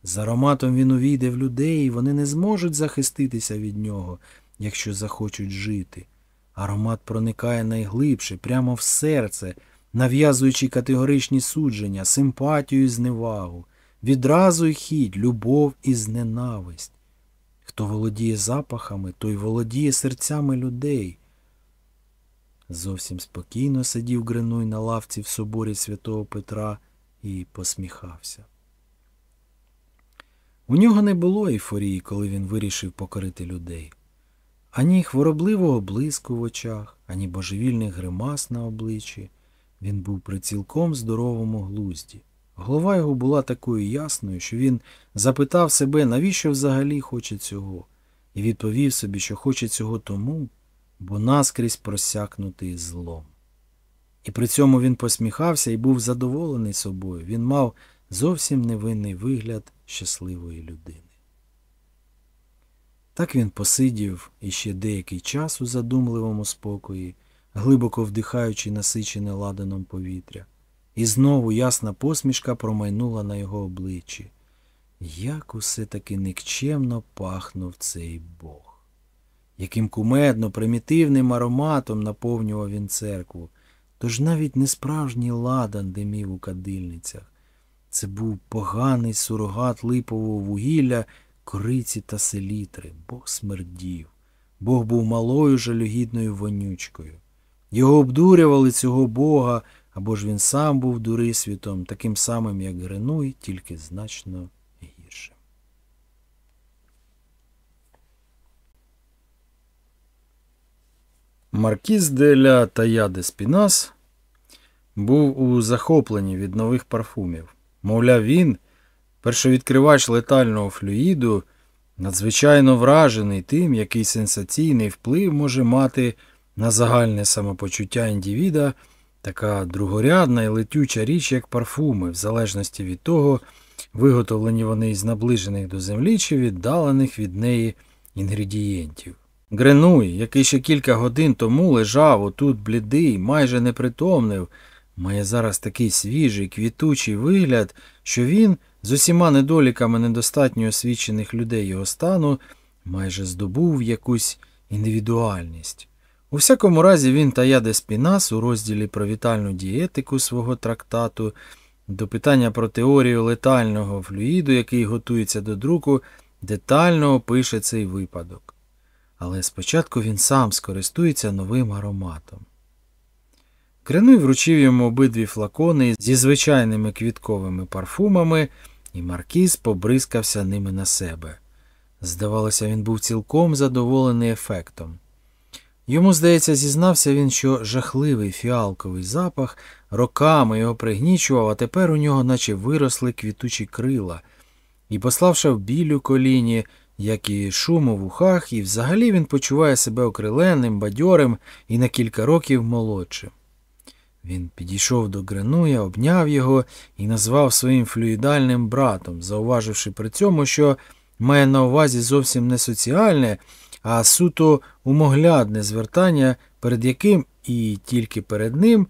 З ароматом він увійде в людей, і вони не зможуть захиститися від нього, якщо захочуть жити. Аромат проникає найглибше, прямо в серце, нав'язуючи категоричні судження, симпатію і зневагу. відразу й хідь, любов і зненависть. Хто володіє запахами, той володіє серцями людей. Зовсім спокійно сидів Гринуй на лавці в соборі святого Петра і посміхався. У нього не було ейфорії, коли він вирішив покорити людей. Ані хворобливого блиску в очах, ані божевільних гримас на обличчі. Він був при цілком здоровому глузді. Голова його була такою ясною, що він запитав себе, навіщо взагалі хоче цього, і відповів собі, що хоче цього тому, бо наскрізь просякнутий злом. І при цьому він посміхався і був задоволений собою. Він мав зовсім невинний вигляд щасливої людини. Так він посидів іще деякий час у задумливому спокої, глибоко вдихаючи насичене ладаном повітря, і знову ясна посмішка промайнула на його обличчі. Як усе таки никчемно пахнув цей Бог, яким кумедно, примітивним ароматом наповнював він церкву, тож навіть не справжній ладан димів у кадильницях. Це був поганий сурогат липового вугілля, кориці та селітри. Бог смердів. Бог був малою жалюгідною вонючкою. Його обдурювали цього Бога, або ж він сам був дурисвітом, таким самим, як Гринуй, тільки значно гіршим. Маркіз де ля Тая Спінас був у захопленні від нових парфумів. Мовляв, він, першовідкривач летального флюїду, надзвичайно вражений тим, який сенсаційний вплив може мати на загальне самопочуття індивіда така другорядна і летюча річ, як парфуми, в залежності від того, виготовлені вони із наближених до землі чи віддалених від неї інгредієнтів. Гренуй, який ще кілька годин тому лежав отут блідий, майже непритомнив, має зараз такий свіжий, квітучий вигляд, що він з усіма недоліками недостатньо освічених людей його стану майже здобув якусь індивідуальність. У всякому разі, він таяде спінас у розділі про вітальну дієтику свого трактату, до питання про теорію летального флюїду, який готується до друку, детально опише цей випадок. Але спочатку він сам скористується новим ароматом. Кренуй вручив йому обидві флакони зі звичайними квітковими парфумами, і Маркіз побризкався ними на себе. Здавалося, він був цілком задоволений ефектом. Йому, здається, зізнався він, що жахливий фіалковий запах роками його пригнічував, а тепер у нього наче виросли квітучі крила, і пославши в білю коліні, як і шум у вухах, і взагалі він почуває себе окриленим, бадьорим і на кілька років молодшим. Він підійшов до Гренуя, обняв його і назвав своїм флюїдальним братом, зауваживши при цьому, що має на увазі зовсім не соціальне, а суто умоглядне звертання, перед яким і тільки перед ним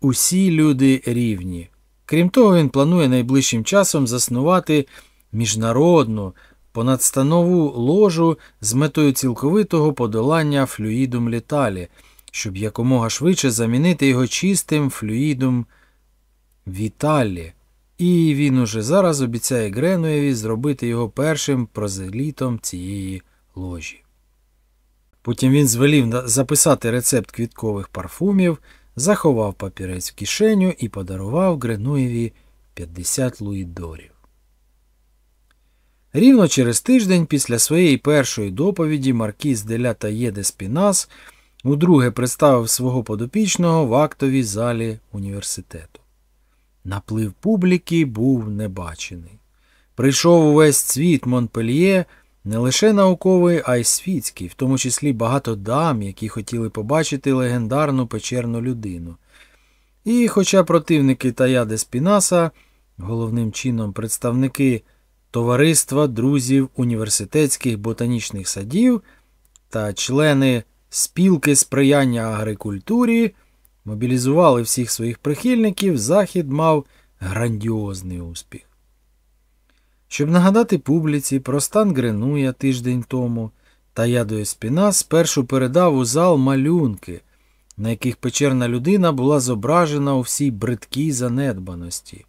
усі люди рівні. Крім того, він планує найближчим часом заснувати міжнародну понадстанову ложу з метою цілковитого подолання флюїдум літалі, щоб якомога швидше замінити його чистим флюїдум віталі. І він уже зараз обіцяє Гренуєві зробити його першим прозелітом цієї ложі. Потім він звелів записати рецепт квіткових парфумів, заховав папірець в кишеню і подарував Гренуєві 50 луїдорів. Рівно через тиждень після своєї першої доповіді Маркіз Деля Таєде Спінас удруге представив свого подопічного в актовій залі університету. Наплив публіки був небачений. Прийшов увесь цвіт Монпельє, не лише науковий, а й світський, в тому числі багато дам, які хотіли побачити легендарну печерну людину. І, хоча противники Таяде Спінаса, головним чином представники Товариства друзів університетських ботанічних садів та члени спілки сприяння агрикультурі, мобілізували всіх своїх прихильників, захід мав грандіозний успіх. Щоб нагадати публіці про стан Гренуя тиждень тому, Таядо Еспіна спершу передав у зал малюнки, на яких печерна людина була зображена у всій бридкій занедбаності.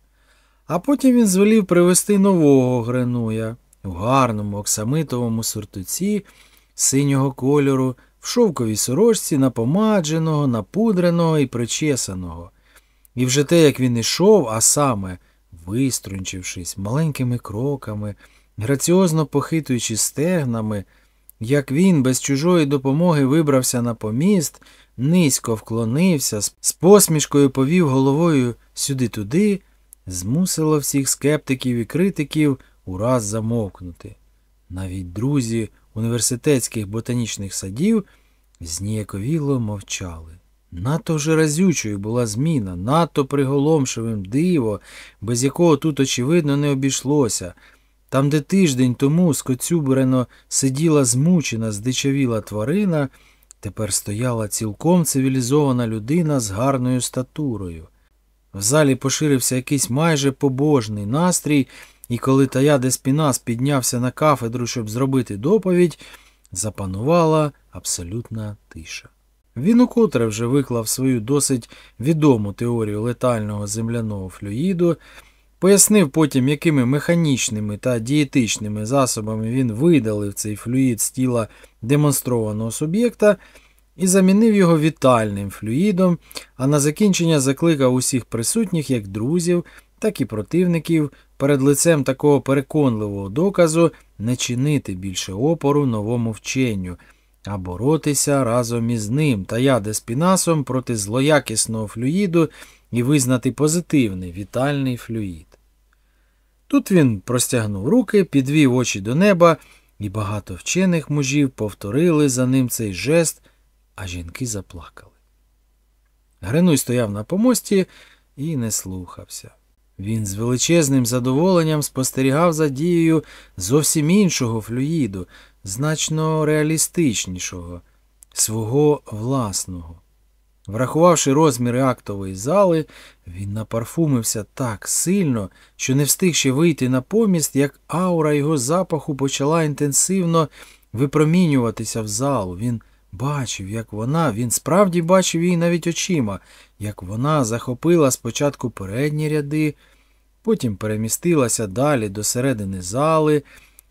А потім він звелів привезти нового Гренуя у гарному оксамитовому суртуці синього кольору, в шовковій сорочці напомадженого, напудреного і причесаного. І вже те, як він ішов, а саме, виструнчившись маленькими кроками, граціозно похитуючи стегнами, як він без чужої допомоги вибрався на поміст, низько вклонився, з посмішкою повів головою сюди-туди, змусило всіх скептиків і критиків ураз замовкнути. Навіть друзі університетських ботанічних садів зніяковіло мовчали. Надто вже разючою була зміна, надто приголомшивим диво, без якого тут, очевидно, не обійшлося. Там, де тиждень тому скоцюберено сиділа змучена, здичавіла тварина, тепер стояла цілком цивілізована людина з гарною статурою. В залі поширився якийсь майже побожний настрій, і коли Таяде Спінас піднявся на кафедру, щоб зробити доповідь, запанувала абсолютна тиша. Він укотре вже виклав свою досить відому теорію летального земляного флюїду, пояснив потім, якими механічними та дієтичними засобами він видалив цей флюїд з тіла демонстрованого суб'єкта і замінив його вітальним флюїдом, а на закінчення закликав усіх присутніх як друзів, так і противників перед лицем такого переконливого доказу не чинити більше опору новому вченню, а боротися разом із ним та яде спінасом проти злоякісного флюїду і визнати позитивний вітальний флюїд. Тут він простягнув руки, підвів очі до неба, і багато вчених мужів повторили за ним цей жест, а жінки заплакали. Гринуй стояв на помості і не слухався. Він з величезним задоволенням спостерігав за дією зовсім іншого флюїду, значно реалістичнішого, свого власного. Врахувавши розміри актової зали, він напарфумився так сильно, що не встиг ще вийти на поміст, як аура його запаху почала інтенсивно випромінюватися в залу. Він бачив, як вона, він справді бачив її навіть очима, як вона захопила спочатку передні ряди, потім перемістилася далі до середини зали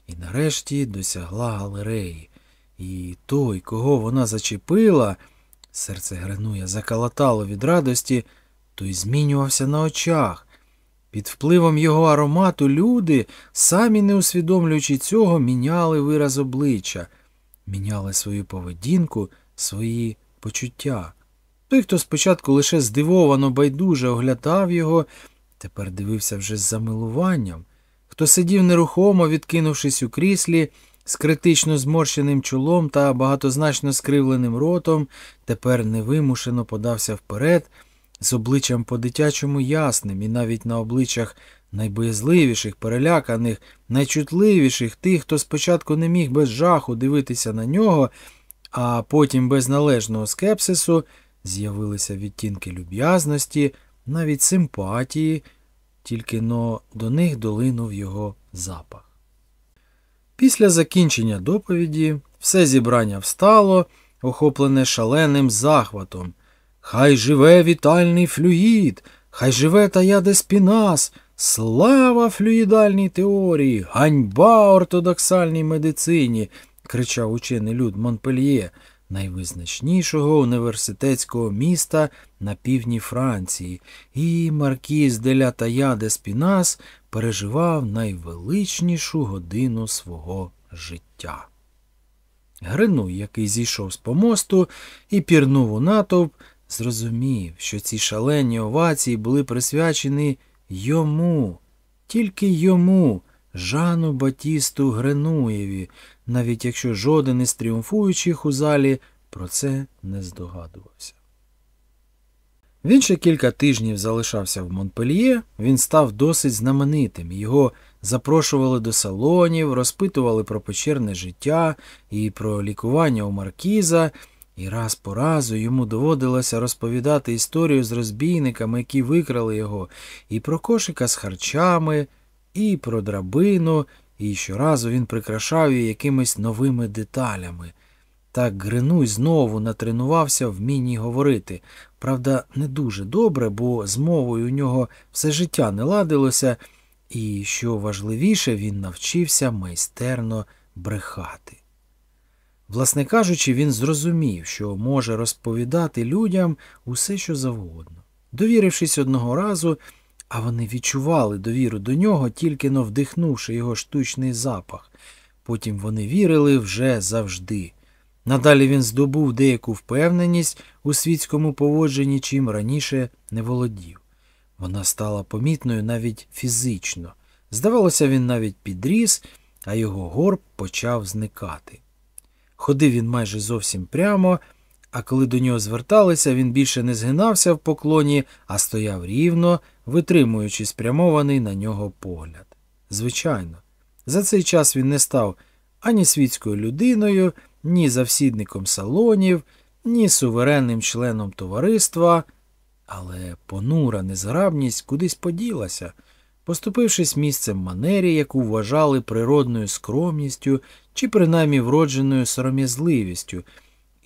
і нарешті досягла галереї. І той, кого вона зачепила, серце Гренуя закалатало від радості, той змінювався на очах. Під впливом його аромату люди, самі не усвідомлюючи цього, міняли вираз обличчя, міняли свою поведінку, свої почуття. Той, хто спочатку лише здивовано байдуже оглядав його, тепер дивився вже з замилуванням, хто сидів нерухомо, відкинувшись у кріслі, з критично зморщеним чолом та багатозначно скривленим ротом, тепер невимушено подався вперед, з обличчям по-дитячому ясним, і навіть на обличчях найбоязливіших, переляканих, найчутливіших тих, хто спочатку не міг без жаху дивитися на нього, а потім без належного скепсису з'явилися відтінки люб'язності, навіть симпатії, тільки но до них долинув його запах. Після закінчення доповіді все зібрання встало, охоплене шаленим захватом. Хай живе вітальний флюїд, хай живе таяде спінас, слава флюїдальній теорії, ганьба ортодоксальній медицині, кричав учений люд Монпельє, найвизначнішого університетського міста на півдні Франції, і маркіз деля Таяде Спінас переживав найвеличнішу годину свого життя. Гринуй, який зійшов з помосту і пірнув у натовп, зрозумів, що ці шалені овації були присвячені йому, тільки йому, Жану Батісту Гренуєві, навіть якщо жоден із тріумфуючих у залі про це не здогадувався. Він ще кілька тижнів залишався в Монпельє, він став досить знаменитим. Його запрошували до салонів, розпитували про печерне життя і про лікування у Маркіза, і раз по разу йому доводилося розповідати історію з розбійниками, які викрали його, і про кошика з харчами, і про драбину, і щоразу він прикрашав її якимись новими деталями. Так Гринуй знову натренувався вмінні говорити. Правда, не дуже добре, бо з мовою у нього все життя не ладилося, і, що важливіше, він навчився майстерно брехати. Власне кажучи, він зрозумів, що може розповідати людям усе, що завгодно. Довірившись одного разу, а вони відчували довіру до нього, тільки но вдихнувши його штучний запах. Потім вони вірили вже завжди. Надалі він здобув деяку впевненість у світському поводженні, чим раніше не володів. Вона стала помітною навіть фізично. Здавалося, він навіть підріс, а його горб почав зникати. Ходив він майже зовсім прямо, а коли до нього зверталися, він більше не згинався в поклоні, а стояв рівно, витримуючи спрямований на нього погляд. Звичайно, за цей час він не став ані світською людиною, ні завсідником салонів, ні суверенним членом товариства, але понура незграбність кудись поділася, поступившись місцем манері, яку вважали природною скромністю чи принаймні вродженою сором'язливістю,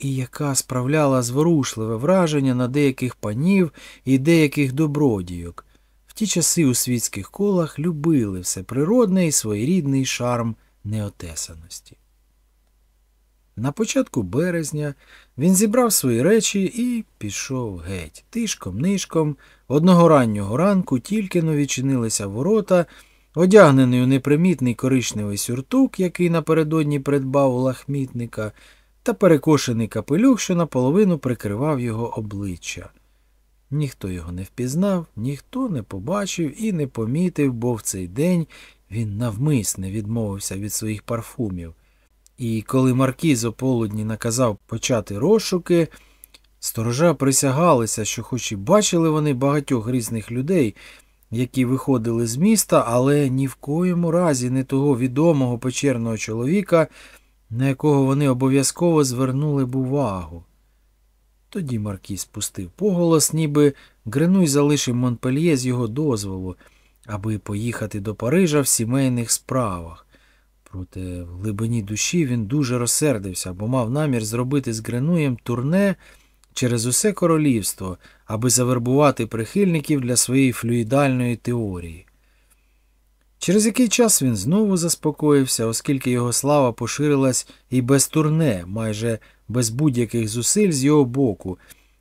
і яка справляла зворушливе враження на деяких панів і деяких добродійок. В ті часи у світських колах любили все природне і своєрідний шарм неотесаності. На початку березня він зібрав свої речі і пішов геть. Тишком нишком, одного раннього ранку тільки но відчинилися ворота, одягнений у непримітний коричневий сюртук, який напередодні придбав у лахмітника, та перекошений капелюх, що наполовину прикривав його обличчя. Ніхто його не впізнав, ніхто не побачив і не помітив, бо в цей день він навмисне відмовився від своїх парфумів. І коли Маркіз полудні наказав почати розшуки, сторожа присягалися, що хоч і бачили вони багатьох різних людей, які виходили з міста, але ні в коєму разі не того відомого печерного чоловіка, на якого вони обов'язково звернули б увагу. Тоді Маркіз спустив поголос, ніби Гренуй залишив Монпельє з його дозволу, аби поїхати до Парижа в сімейних справах. Проте в глибині душі він дуже розсердився, бо мав намір зробити з Гренуєм турне через усе королівство, аби завербувати прихильників для своєї флюїдальної теорії. Через який час він знову заспокоївся, оскільки його слава поширилась і без турне, майже без будь-яких зусиль з його боку.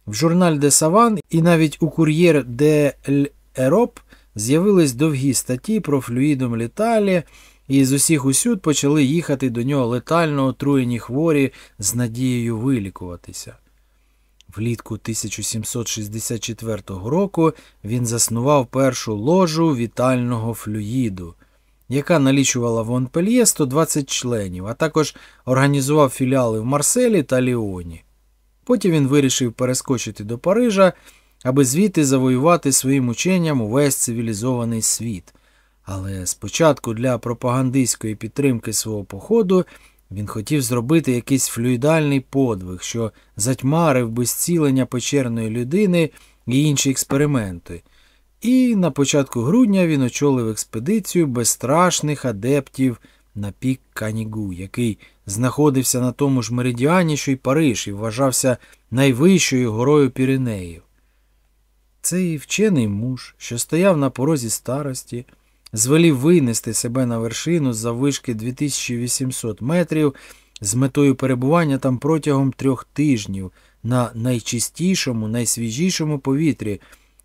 В журналь де Саван і навіть у кур'єр де Ероп з'явились довгі статті про флюїдом літалі, і з усіх усюд почали їхати до нього летально отруєні хворі з надією вилікуватися. Влітку 1764 року він заснував першу ложу вітального флюїду, яка налічувала в Монпельє 120 членів, а також організував філіали в Марселі та Ліоні. Потім він вирішив перескочити до Парижа, аби звідти завоювати своїм ученням увесь цивілізований світ. Але спочатку для пропагандистської підтримки свого походу він хотів зробити якийсь флюїдальний подвиг, що затьмарив би зцілення печерної людини і інші експерименти. І на початку грудня він очолив експедицію безстрашних адептів на пік Канігу, який знаходився на тому ж меридіані, що й Париж, і вважався найвищою горою Піренеїв. Цей вчений муж, що стояв на порозі старості, звелів винести себе на вершину за вишки 2800 метрів з метою перебування там протягом трьох тижнів на найчистішому, найсвіжішому повітрі,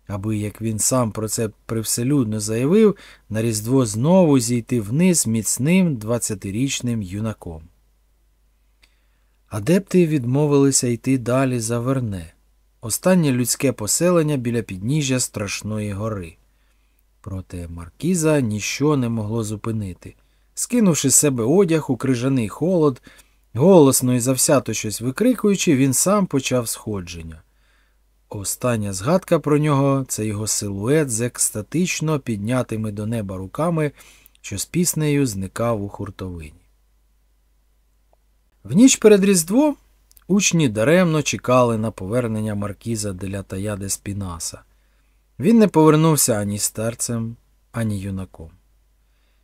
аби, як він сам про це привселюдно заявив, на Різдво знову зійти вниз міцним 20-річним юнаком. Адепти відмовилися йти далі за Верне, останнє людське поселення біля підніжжя страшної гори. Проте Маркіза ніщо не могло зупинити. Скинувши з себе одяг у крижаний холод, голосно і завсято щось викрикуючи, він сам почав сходження. Остання згадка про нього це його силует з екстатично піднятими до неба руками, що з піснею зникав у хуртовині. В ніч перед Різдвом учні даремно чекали на повернення Маркіза деля Таяде Спінаса. Він не повернувся ані старцем, ані юнаком.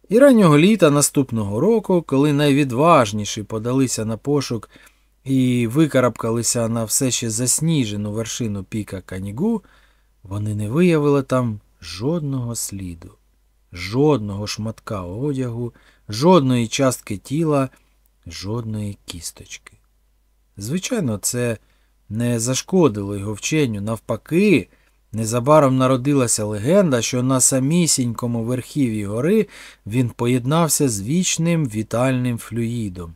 І раннього літа наступного року, коли найвідважніші подалися на пошук і викарабкалися на все ще засніжену вершину піка Канігу, вони не виявили там жодного сліду, жодного шматка одягу, жодної частки тіла, жодної кісточки. Звичайно, це не зашкодило його вченню. Навпаки, незабаром народилася легенда, що на самісінькому верхів'ї гори він поєднався з вічним вітальним флюїдом,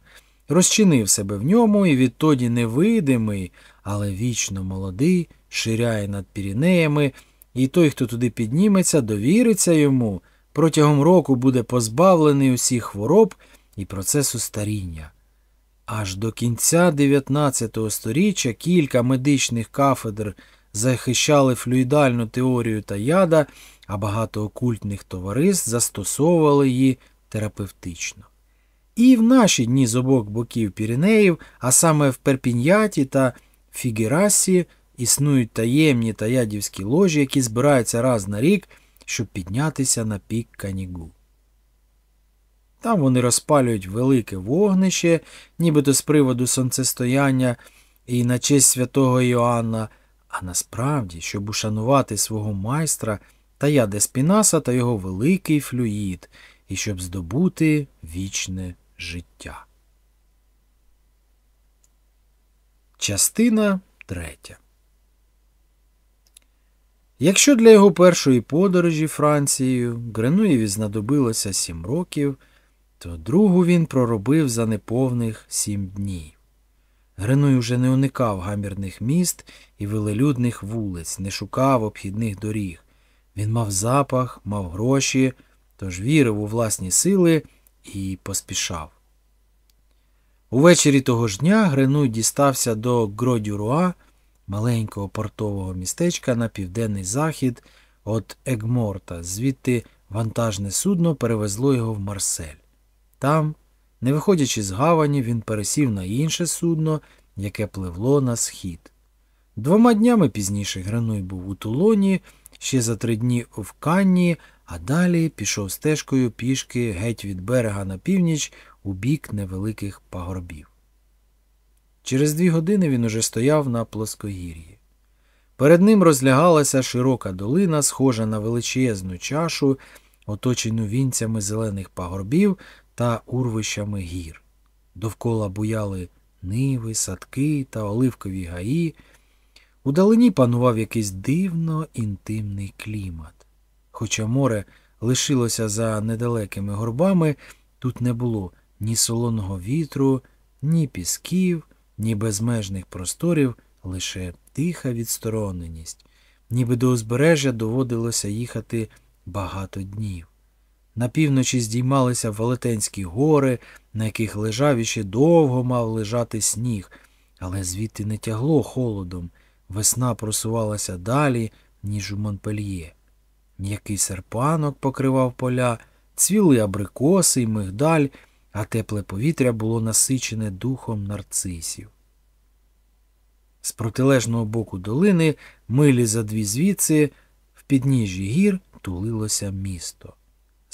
розчинив себе в ньому і відтоді невидимий, але вічно молодий, ширяє над пірінеями, і той, хто туди підніметься, довіриться йому, протягом року буде позбавлений усіх хвороб і процесу старіння. Аж до кінця 19 століття кілька медичних кафедр захищали флюїдальну теорію та яда, а багато окультних товариств застосовували її терапевтично. І в наші дні з обох боків Піренеїв, а саме в Перпіньяті та Фігерасі, існують таємні та ядівські ложі, які збираються раз на рік, щоб піднятися на пік Канігу. Там вони розпалюють велике вогнище, нібито з приводу сонцестояння і на честь святого Йоанна, а насправді, щоб ушанувати свого майстра та яде Спінаса та його великий флюїд, і щоб здобути вічне життя. Частина третя. Якщо для його першої подорожі Францією Гренуєві знадобилося сім років, то другу він проробив за неповних сім днів. Гринуй уже не уникав гамірних міст і велелюдних вулиць, не шукав обхідних доріг. Він мав запах, мав гроші, тож вірив у власні сили і поспішав. Увечері того ж дня Гренуй дістався до Гродюруа, маленького портового містечка на південний захід від Егморта, звідти вантажне судно перевезло його в Марсель. Там, не виходячи з гавані, він пересів на інше судно, яке пливло на схід. Двома днями пізніше Грануй був у Тулоні, ще за три дні в Канні, а далі пішов стежкою пішки геть від берега на північ у бік невеликих пагорбів. Через дві години він уже стояв на плоскогір'ї. Перед ним розлягалася широка долина, схожа на величезну чашу, оточену вінцями зелених пагорбів та урвищами гір. Довкола буяли ниви, садки та оливкові гаї. Удалині панував якийсь дивно інтимний клімат. Хоча море лишилося за недалекими горбами, тут не було ні солоного вітру, ні пісків, ні безмежних просторів, лише тиха відстороненість, ніби до узбережжя доводилося їхати багато днів. На півночі здіймалися велетенські гори, на яких лежав і ще довго мав лежати сніг, але звідти не тягло холодом. Весна просувалася далі, ніж у Монпельє. М'який серпанок покривав поля, цвіли абрикоси й мигдаль, а тепле повітря було насичене духом нарцисів. З протилежного боку долини, милі за дві звідси, в підніжжі гір тулилося місто.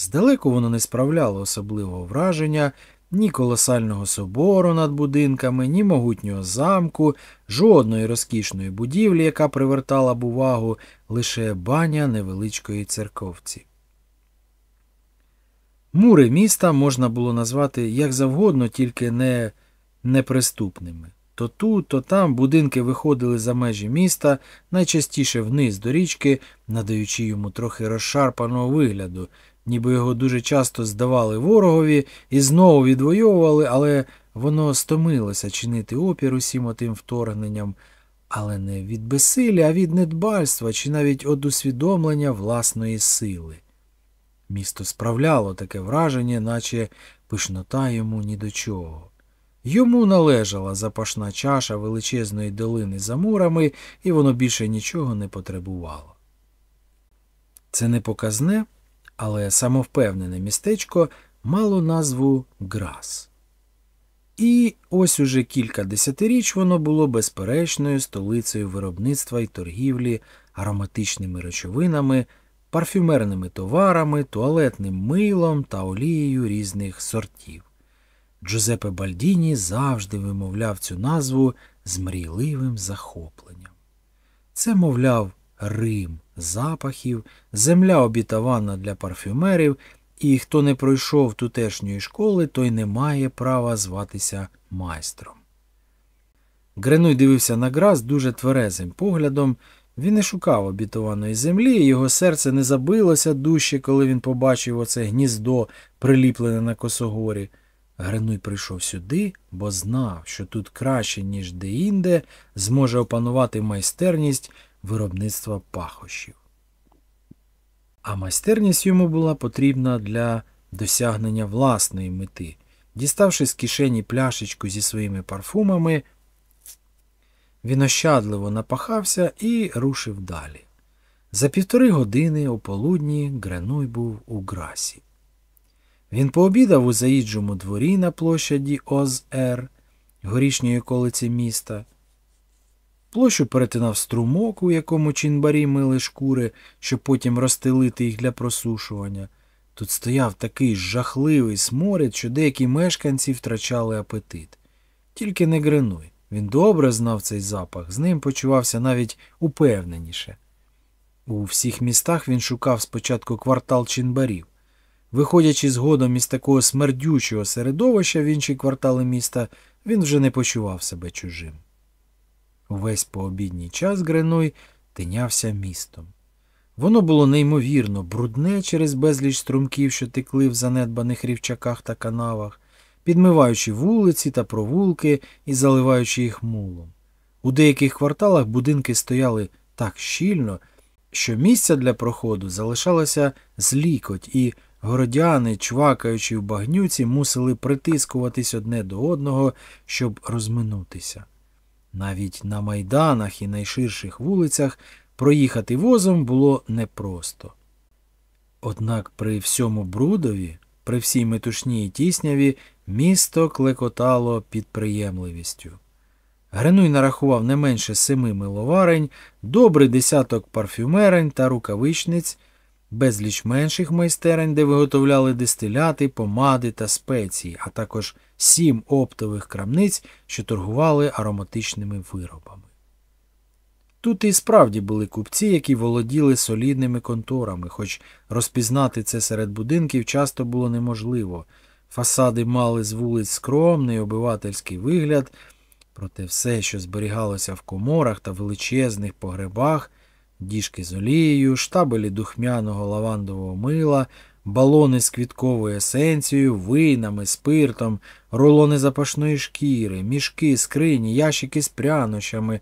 Здалеку воно не справляло особливого враження ні колосального собору над будинками, ні могутнього замку, жодної розкішної будівлі, яка привертала б увагу лише баня невеличкої церковці. Мури міста можна було назвати як завгодно, тільки не неприступними. То тут, то там будинки виходили за межі міста, найчастіше вниз до річки, надаючи йому трохи розшарпаного вигляду, ніби його дуже часто здавали ворогові і знову відвоювали, але воно стомилося чинити опір усім отим вторгненням, але не від безсилля, а від недбальства чи навіть від усвідомлення власної сили. Місто справляло таке враження, наче пишнота йому ні до чого. Йому належала запашна чаша величезної долини за мурами, і воно більше нічого не потребувало. Це не показне, але самовпевнене містечко мало назву Грас. І ось уже кілька десятиріч воно було безперечною столицею виробництва і торгівлі ароматичними речовинами, парфюмерними товарами, туалетним милом та олією різних сортів. Джузепе Бальдіні завжди вимовляв цю назву з мрійливим захопленням. Це, мовляв, Рим запахів, земля обітована для парфюмерів, і хто не пройшов тутешньої школи, той не має права зватися майстром. Гренуй дивився на Грас дуже тверезим поглядом. Він не шукав обітованої землі, його серце не забилося дужче, коли він побачив оце гніздо, приліплене на косогорі. Гренуй прийшов сюди, бо знав, що тут краще, ніж деінде, зможе опанувати майстерність виробництва пахощів. А майстерність йому була потрібна для досягнення власної мети. Діставши з кишені пляшечку зі своїми парфумами, він ощадливо напахався і рушив далі. За півтори години у полудні Гренуй був у грасі. Він пообідав у заїджому дворі на площаді Оз-Р, горішньої околиці міста. Площу перетинав струмок, у якому чинбарі мили шкури, щоб потім розстелити їх для просушування. Тут стояв такий жахливий сморід, що деякі мешканці втрачали апетит. Тільки не Гренуй. Він добре знав цей запах, з ним почувався навіть упевненіше. У всіх містах він шукав спочатку квартал чинбарів. Виходячи згодом із такого смердючого середовища в інші квартали міста, він вже не почував себе чужим. Увесь пообідній час Греной тинявся містом. Воно було неймовірно брудне через безліч струмків, що текли в занедбаних рівчаках та канавах підмиваючи вулиці та провулки і заливаючи їх мулом. У деяких кварталах будинки стояли так щільно, що місця для проходу залишалося з лікоть, і городяни, чвакаючи в багнюці, мусили притискуватись одне до одного, щоб розминутися. Навіть на майданах і найширших вулицях проїхати возом було непросто. Однак при всьому брудові, при всій метушні і тісняві, Місто клекотало підприємливістю. Гренуй нарахував не менше семи миловарень, добрий десяток парфюмерень та рукавичниць, безліч менших майстерень, де виготовляли дистиляти, помади та спеції, а також сім оптових крамниць, що торгували ароматичними виробами. Тут і справді були купці, які володіли солідними конторами, хоч розпізнати це серед будинків часто було неможливо. Фасади мали з вулиць скромний обивательський вигляд, проте все, що зберігалося в коморах та величезних погребах, діжки з олією, штабелі духмяного лавандового мила, балони з квітковою есенцією, винами, спиртом, рулони запашної шкіри, мішки, скрині, ящики з прянощами,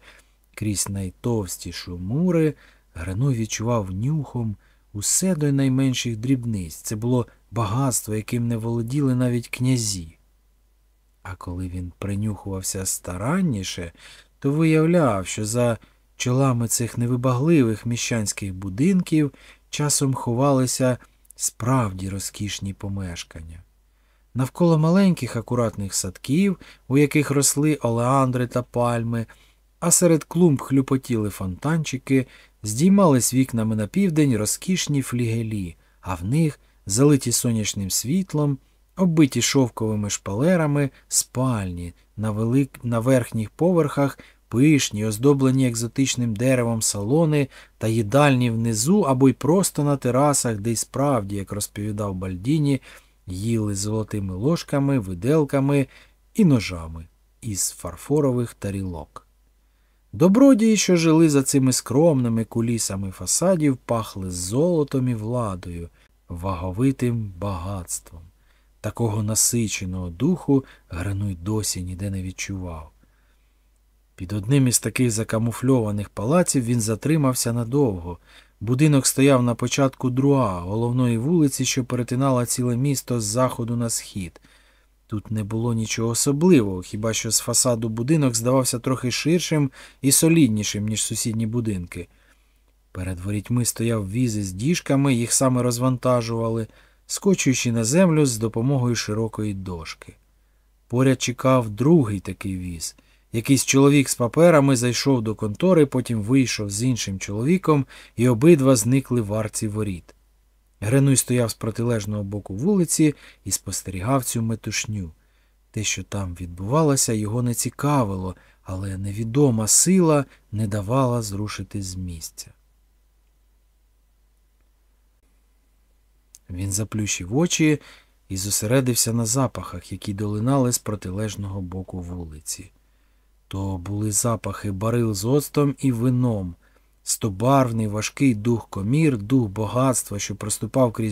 крізь найтовстішу мури, Гринуй відчував нюхом усе до найменших дрібниць. Це було багатство, яким не володіли навіть князі. А коли він принюхувався старанніше, то виявляв, що за чолами цих невибагливих міщанських будинків часом ховалися справді розкішні помешкання. Навколо маленьких акуратних садків, у яких росли олеандри та пальми, а серед клумб хлюпотіли фонтанчики, здіймались вікнами на південь розкішні флігелі, а в них залиті сонячним світлом, оббиті шовковими шпалерами, спальні, на, велик... на верхніх поверхах пишні, оздоблені екзотичним деревом салони та їдальні внизу або й просто на терасах, де й справді, як розповідав Бальдіні, їли золотими ложками, виделками і ножами із фарфорових тарілок. Добродії, що жили за цими скромними кулісами фасадів, пахли золотом і владою, ваговитим багатством. Такого насиченого духу Грануй досі ніде не відчував. Під одним із таких закамуфльованих палаців він затримався надовго. Будинок стояв на початку друа, головної вулиці, що перетинала ціле місто з заходу на схід. Тут не було нічого особливого, хіба що з фасаду будинок здавався трохи ширшим і соліднішим, ніж сусідні будинки. Перед ворітьми стояв віз із діжками, їх саме розвантажували, скочуючи на землю з допомогою широкої дошки. Поряд чекав другий такий віз. Якийсь чоловік з паперами зайшов до контори, потім вийшов з іншим чоловіком, і обидва зникли в арці воріт. Гренуй стояв з протилежного боку вулиці і спостерігав цю метушню. Те, що там відбувалося, його не цікавило, але невідома сила не давала зрушити з місця. Він заплющив очі і зосередився на запахах, які долинали з протилежного боку вулиці. То були запахи барил з оцтом і вином, стобарвний важкий дух комір, дух багатства, що проступав крізь